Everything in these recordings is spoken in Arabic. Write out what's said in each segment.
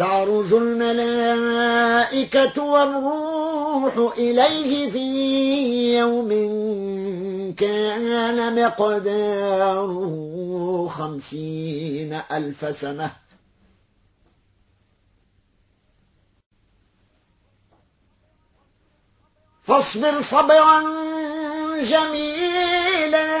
تعرج الملائكة والروح إليه في يوم كان مقداره خمسين ألف سنة. فاصبر صبرا جميلا.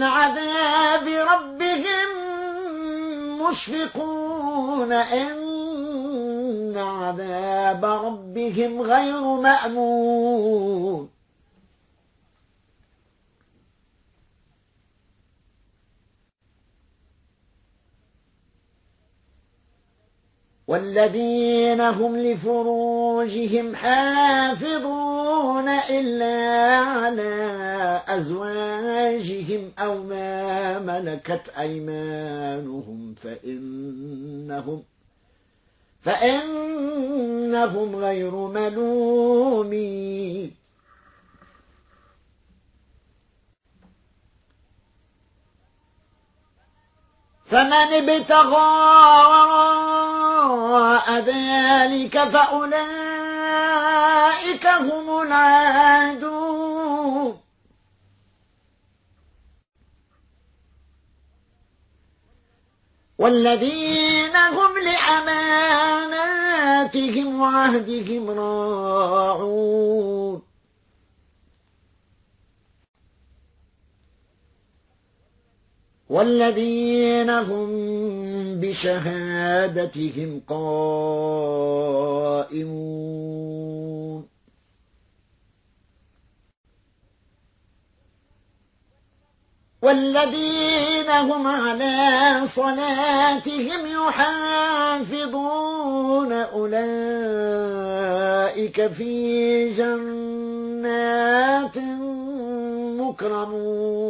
من عذاب ربهم مشفقون إن عذاب ربهم غير مأمون. والذين هم لفروجهم حافظون إلا على أزواجهم أو ما ملكت أيمانهم فإنهم فإنهم غير ملومين. فمن ابتغى وراء ذلك فأولئك هم العادون. والذين هم لأماناتهم وعهدهم راعون. والذين هم بشهادتهم قائمون. والذين هم على صلاتهم يحافظون أولئك في جنات مكرمون.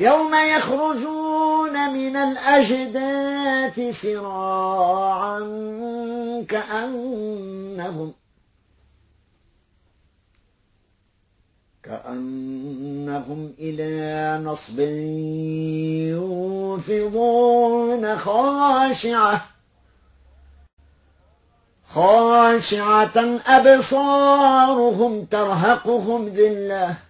يوم يخرجون من الأجداث سراعا كأنهم كأنهم إلى نصب يوفضون خاشعة خاشعة أبصارهم ترهقهم ذلة.